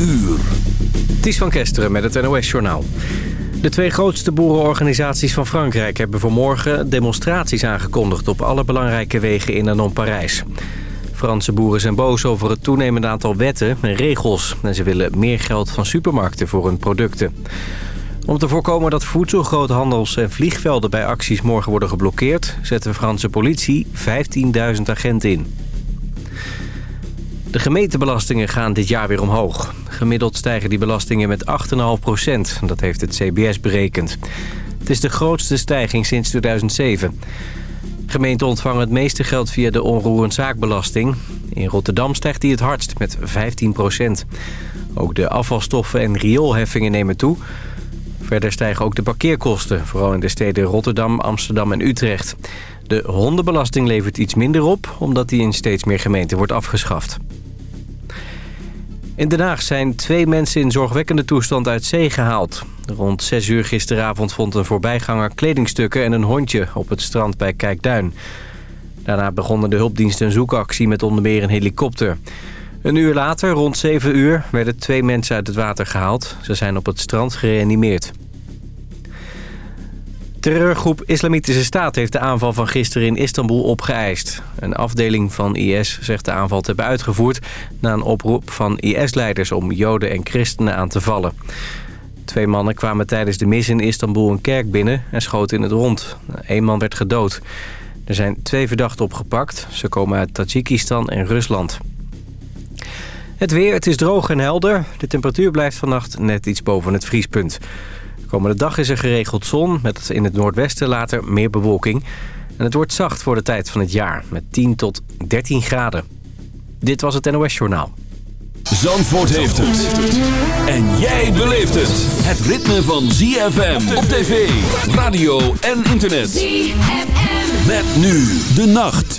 uur. Ties van Kesteren met het NOS-journaal. De twee grootste boerenorganisaties van Frankrijk hebben vanmorgen demonstraties aangekondigd op alle belangrijke wegen in en om Parijs. Franse boeren zijn boos over het toenemende aantal wetten en regels. En ze willen meer geld van supermarkten voor hun producten. Om te voorkomen dat voedselgroothandels en vliegvelden bij acties morgen worden geblokkeerd... zet de Franse politie 15.000 agenten in. De gemeentebelastingen gaan dit jaar weer omhoog. Gemiddeld stijgen die belastingen met 8,5 procent. Dat heeft het CBS berekend. Het is de grootste stijging sinds 2007. Gemeenten ontvangen het meeste geld via de onroerend zaakbelasting. In Rotterdam stijgt die het hardst met 15 procent. Ook de afvalstoffen en rioolheffingen nemen toe. Verder stijgen ook de parkeerkosten, vooral in de steden Rotterdam, Amsterdam en Utrecht. De hondenbelasting levert iets minder op, omdat die in steeds meer gemeenten wordt afgeschaft. In Den Haag zijn twee mensen in zorgwekkende toestand uit zee gehaald. Rond 6 uur gisteravond vond een voorbijganger kledingstukken en een hondje op het strand bij Kijkduin. Daarna begonnen de hulpdiensten een zoekactie met onder meer een helikopter. Een uur later, rond 7 uur, werden twee mensen uit het water gehaald. Ze zijn op het strand gereanimeerd. Terreurgroep Islamitische Staat heeft de aanval van gisteren in Istanbul opgeëist. Een afdeling van IS zegt de aanval te hebben uitgevoerd... na een oproep van IS-leiders om joden en christenen aan te vallen. Twee mannen kwamen tijdens de mis in Istanbul een kerk binnen en schoten in het rond. Eén man werd gedood. Er zijn twee verdachten opgepakt. Ze komen uit Tajikistan en Rusland. Het weer, het is droog en helder. De temperatuur blijft vannacht net iets boven het vriespunt. Komende dag is er geregeld zon, met in het noordwesten later meer bewolking. En het wordt zacht voor de tijd van het jaar, met 10 tot 13 graden. Dit was het NOS Journaal. Zandvoort heeft het. En jij beleeft het. Het ritme van ZFM op tv, radio en internet. ZFM. Met nu de nacht.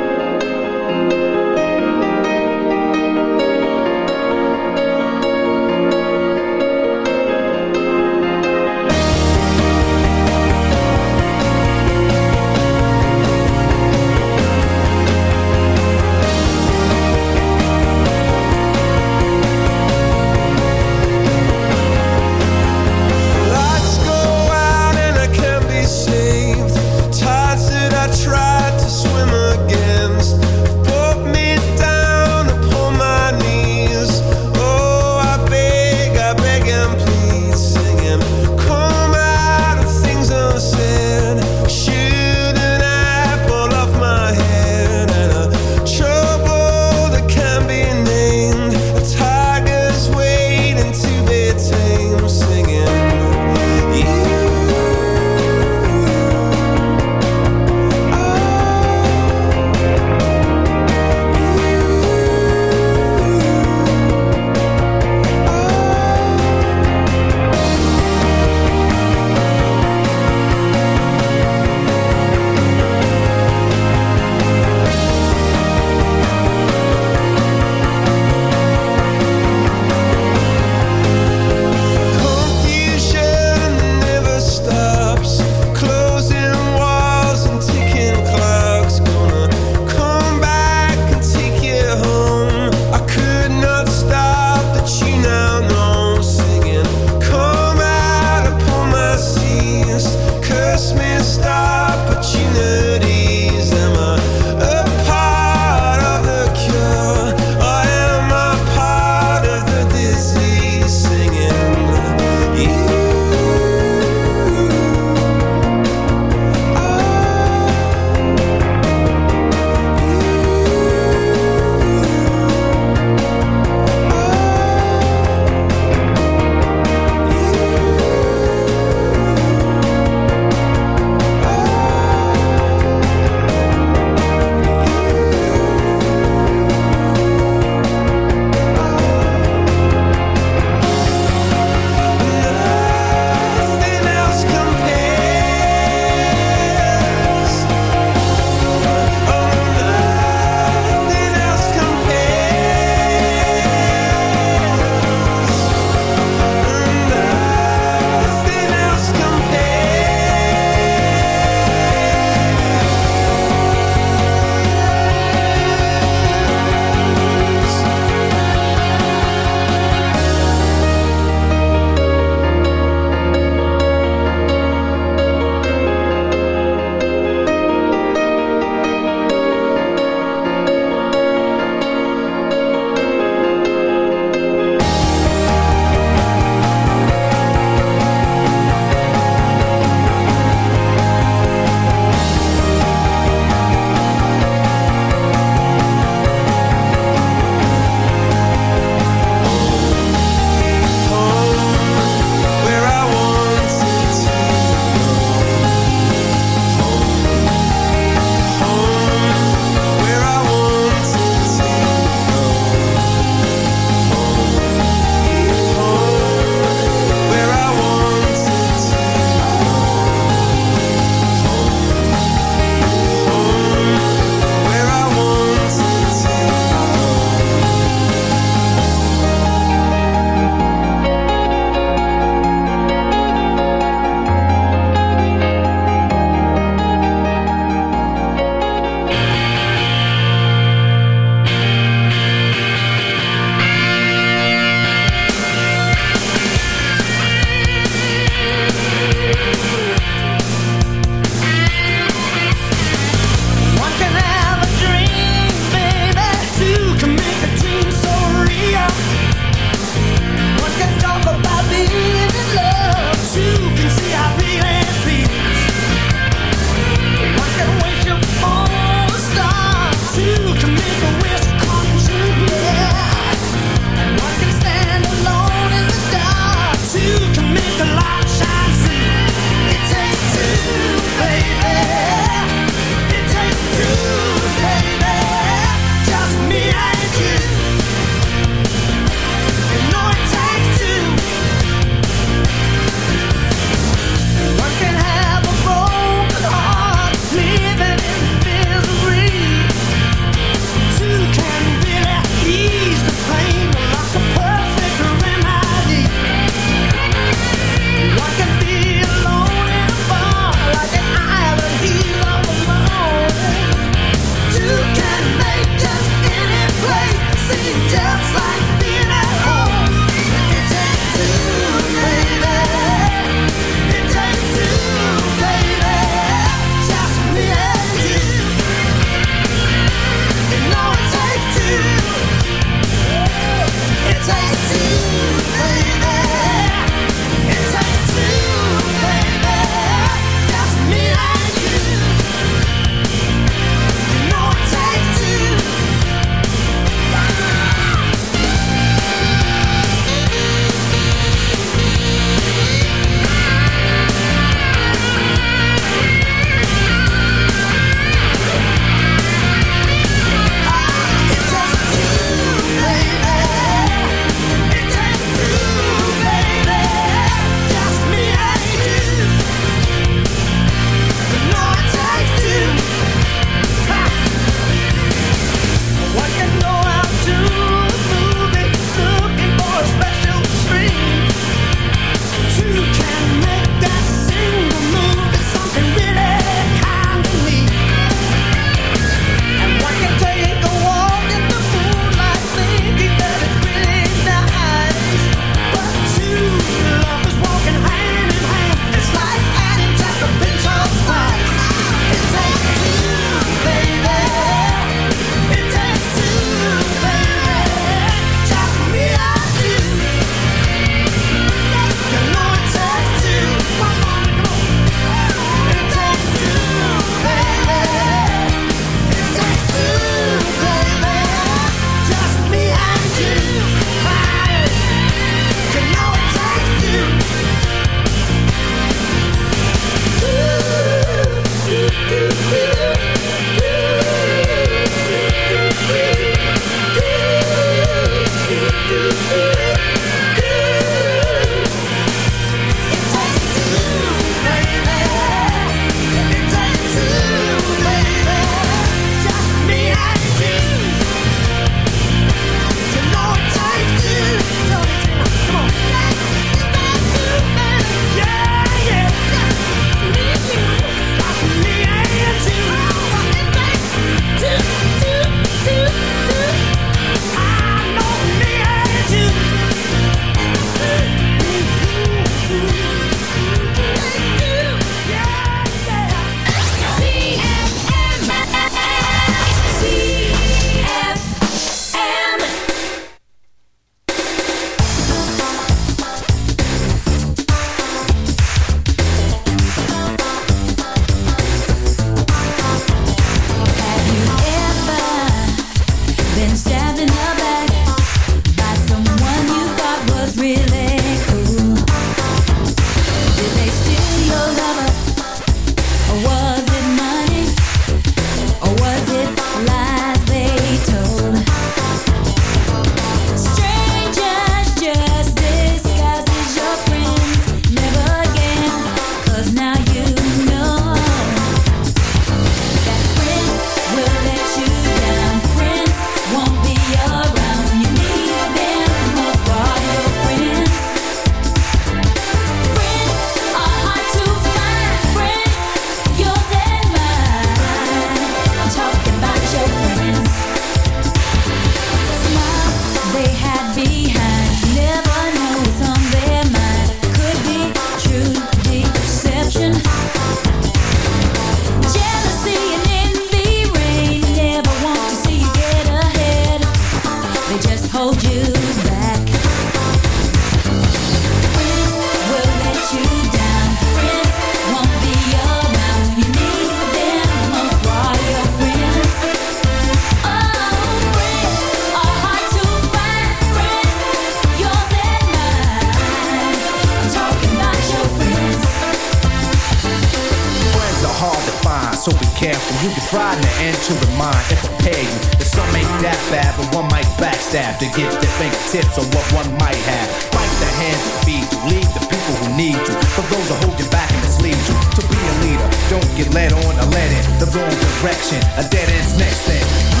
You can try in the end to remind and prepare you that some ain't that bad, but one might backstab to get their fingertips on what one might have. Bite the hand that feed you, lead the people who need you. For those who hold you back and mislead you. To be a leader, don't get led on or led in the wrong direction. A dead end's next thing.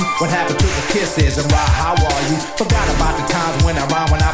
So. What happened to the kisses and why? How are you? Forgot about the times when I rhymed when I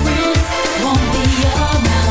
Friends won't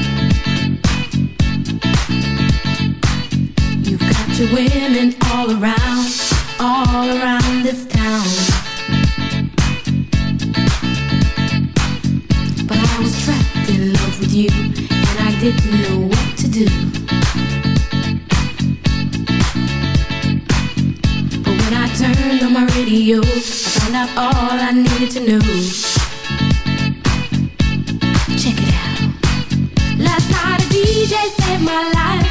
to women all around, all around this town. But I was trapped in love with you, and I didn't know what to do. But when I turned on my radio, I found out all I needed to know. DJ saved my life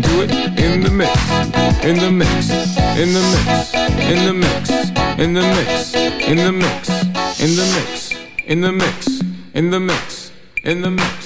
do it in the mix, in the mix, in the mix, in the mix, in the mix, in the mix, in the mix, in the mix, in the mix, in the mix.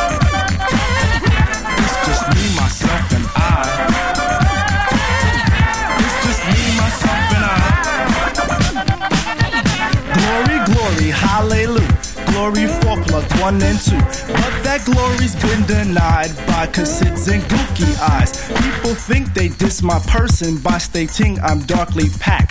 one and two. But that glory's been denied by cassids and gookie eyes. People think they diss my person by stating I'm darkly packed.